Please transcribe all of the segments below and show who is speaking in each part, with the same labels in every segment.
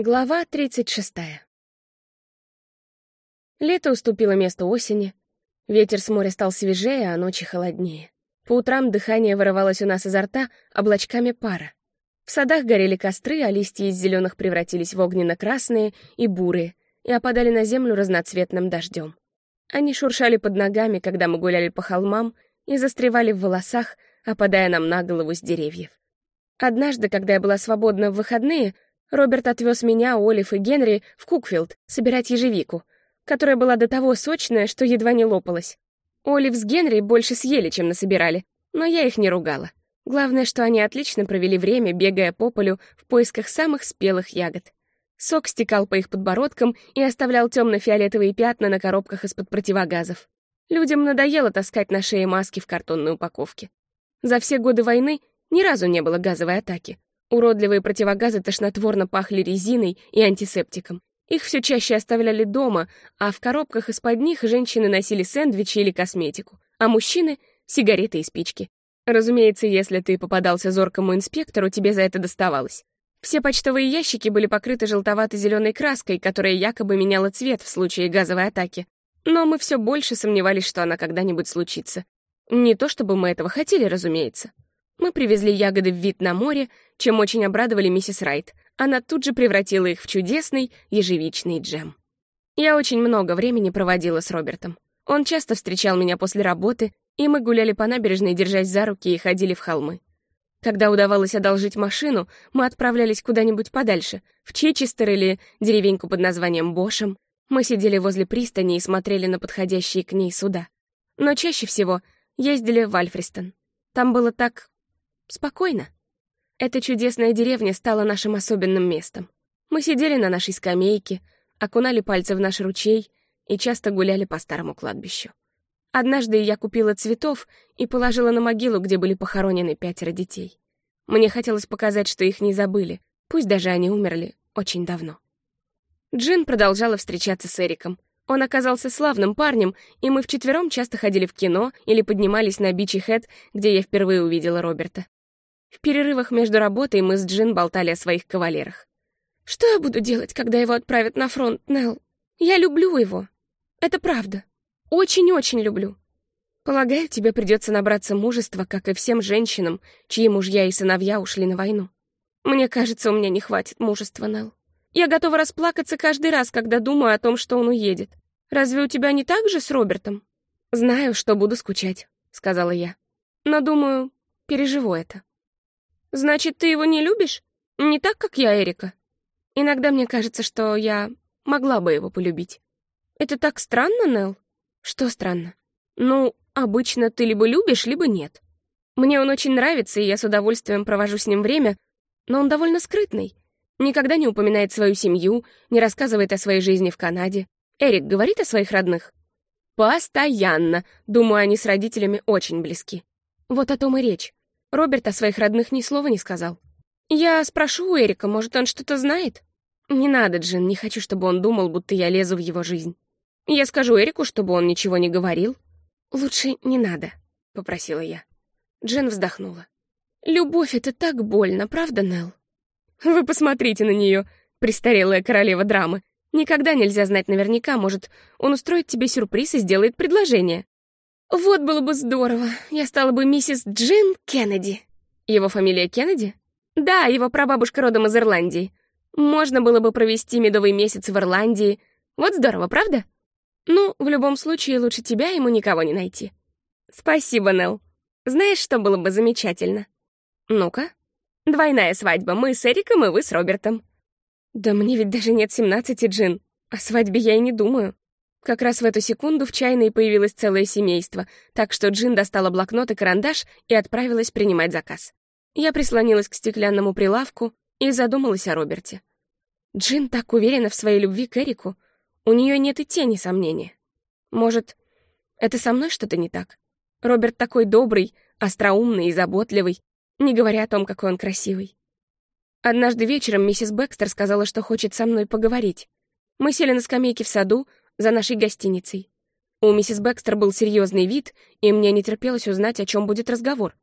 Speaker 1: Глава 36. Лето уступило место осени. Ветер с моря стал свежее, а ночи холоднее. По утрам дыхание вырывалось у нас изо рта облачками пара. В садах горели костры, а листья из зеленых превратились в огненно-красные и бурые и опадали на землю разноцветным дождем. Они шуршали под ногами, когда мы гуляли по холмам, и застревали в волосах, опадая нам на голову с деревьев. Однажды, когда я была свободна в выходные, Роберт отвез меня, Олив и Генри в Кукфилд собирать ежевику, которая была до того сочная, что едва не лопалась. Олив с Генри больше съели, чем насобирали, но я их не ругала. Главное, что они отлично провели время, бегая по полю в поисках самых спелых ягод. Сок стекал по их подбородкам и оставлял темно-фиолетовые пятна на коробках из-под противогазов. Людям надоело таскать на шее маски в картонной упаковке. За все годы войны ни разу не было газовой атаки, Уродливые противогазы тошнотворно пахли резиной и антисептиком. Их все чаще оставляли дома, а в коробках из-под них женщины носили сэндвичи или косметику, а мужчины — сигареты и спички. Разумеется, если ты попадался зоркому инспектору, тебе за это доставалось. Все почтовые ящики были покрыты желтовато-зеленой краской, которая якобы меняла цвет в случае газовой атаки. Но мы все больше сомневались, что она когда-нибудь случится. Не то чтобы мы этого хотели, разумеется. Мы привезли ягоды в вид на море, чем очень обрадовали миссис Райт. Она тут же превратила их в чудесный ежевичный джем. Я очень много времени проводила с Робертом. Он часто встречал меня после работы, и мы гуляли по набережной, держась за руки и ходили в холмы. Когда удавалось одолжить машину, мы отправлялись куда-нибудь подальше, в Чечестер или деревеньку под названием Бошем. Мы сидели возле пристани и смотрели на подходящие к ней суда. Но чаще всего ездили в Альфристон. Там было так Спокойно. Эта чудесная деревня стала нашим особенным местом. Мы сидели на нашей скамейке, окунали пальцы в наш ручей и часто гуляли по старому кладбищу. Однажды я купила цветов и положила на могилу, где были похоронены пятеро детей. Мне хотелось показать, что их не забыли, пусть даже они умерли очень давно. Джин продолжала встречаться с Эриком. Он оказался славным парнем, и мы вчетвером часто ходили в кино или поднимались на Бичи Хэт, где я впервые увидела Роберта. В перерывах между работой мы с Джин болтали о своих кавалерах. «Что я буду делать, когда его отправят на фронт, Нелл? Я люблю его. Это правда. Очень-очень люблю. Полагаю, тебе придется набраться мужества, как и всем женщинам, чьи мужья и сыновья ушли на войну. Мне кажется, у меня не хватит мужества, Нелл. Я готова расплакаться каждый раз, когда думаю о том, что он уедет. Разве у тебя не так же с Робертом? Знаю, что буду скучать, сказала я. Но думаю, переживу это. Значит, ты его не любишь? Не так, как я Эрика? Иногда мне кажется, что я могла бы его полюбить. Это так странно, Нелл? Что странно? Ну, обычно ты либо любишь, либо нет. Мне он очень нравится, и я с удовольствием провожу с ним время, но он довольно скрытный. Никогда не упоминает свою семью, не рассказывает о своей жизни в Канаде. Эрик говорит о своих родных? Постоянно. Думаю, они с родителями очень близки. Вот о том и речь. Роберт о своих родных ни слова не сказал. «Я спрошу у Эрика, может, он что-то знает?» «Не надо, Джин, не хочу, чтобы он думал, будто я лезу в его жизнь. Я скажу Эрику, чтобы он ничего не говорил». «Лучше не надо», — попросила я. Джин вздохнула. «Любовь — это так больно, правда, Нелл?» «Вы посмотрите на нее, престарелая королева драмы. Никогда нельзя знать наверняка, может, он устроит тебе сюрприз и сделает предложение. Вот было бы здорово. Я стала бы миссис Джин Кеннеди. Его фамилия Кеннеди? Да, его прабабушка родом из Ирландии. Можно было бы провести медовый месяц в Ирландии. Вот здорово, правда? Ну, в любом случае, лучше тебя ему никого не найти. Спасибо, Нелл. Знаешь, что было бы замечательно? Ну-ка. Двойная свадьба. Мы с Эриком и вы с Робертом. Да мне ведь даже нет семнадцати, Джин. О свадьбе я и не думаю. Как раз в эту секунду в чайной появилось целое семейство, так что Джин достала блокнот и карандаш и отправилась принимать заказ. Я прислонилась к стеклянному прилавку и задумалась о Роберте. Джин так уверена в своей любви к Эрику, у нее нет и тени сомнения. Может, это со мной что-то не так? Роберт такой добрый, остроумный и заботливый, не говоря о том, какой он красивый. Однажды вечером миссис Бекстер сказала, что хочет со мной поговорить. Мы сели на скамейке в саду, за нашей гостиницей. У миссис Бэкстер был серьезный вид, и мне не терпелось узнать, о чем будет разговор.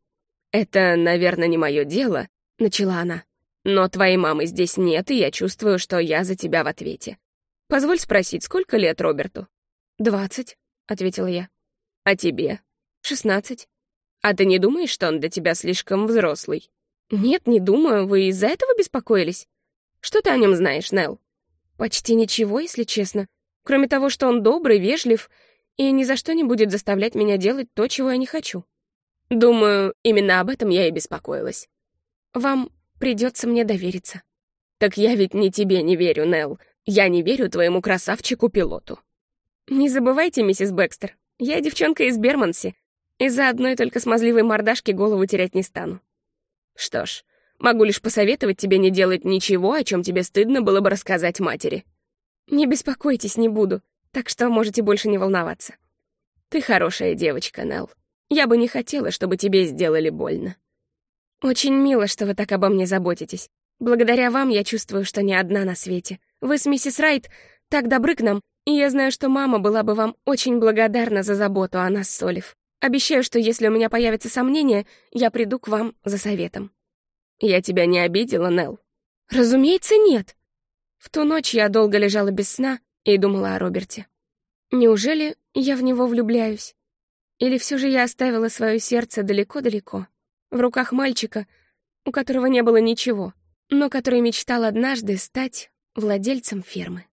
Speaker 1: «Это, наверное, не мое дело», — начала она. Но твоей мамы здесь нет, и я чувствую, что я за тебя в ответе. Позволь спросить, сколько лет Роберту?» «Двадцать», — ответила я. «А тебе?» «Шестнадцать». «А ты не думаешь, что он для тебя слишком взрослый?» «Нет, не думаю. Вы из-за этого беспокоились?» «Что ты о нем знаешь, Нелл?» «Почти ничего, если честно. Кроме того, что он добрый, вежлив и ни за что не будет заставлять меня делать то, чего я не хочу». «Думаю, именно об этом я и беспокоилась». «Вам придется мне довериться». «Так я ведь не тебе не верю, Нелл. Я не верю твоему красавчику-пилоту». «Не забывайте, миссис Бэкстер, я девчонка из Берманси. Из-за одной только смазливой мордашки голову терять не стану». «Что ж, могу лишь посоветовать тебе не делать ничего, о чем тебе стыдно было бы рассказать матери». «Не беспокойтесь, не буду, так что можете больше не волноваться». «Ты хорошая девочка, Нелл. Я бы не хотела, чтобы тебе сделали больно». «Очень мило, что вы так обо мне заботитесь. Благодаря вам я чувствую, что не одна на свете. Вы с миссис Райт так добры к нам, и я знаю, что мама была бы вам очень благодарна за заботу о нас с Олив. Обещаю, что если у меня появятся сомнения, я приду к вам за советом». «Я тебя не обидела, Нелл?» «Разумеется, нет». В ту ночь я долго лежала без сна и думала о Роберте. Неужели я в него влюбляюсь? Или все же я оставила свое сердце далеко-далеко, в руках мальчика, у которого не было ничего, но который мечтал однажды стать владельцем фермы?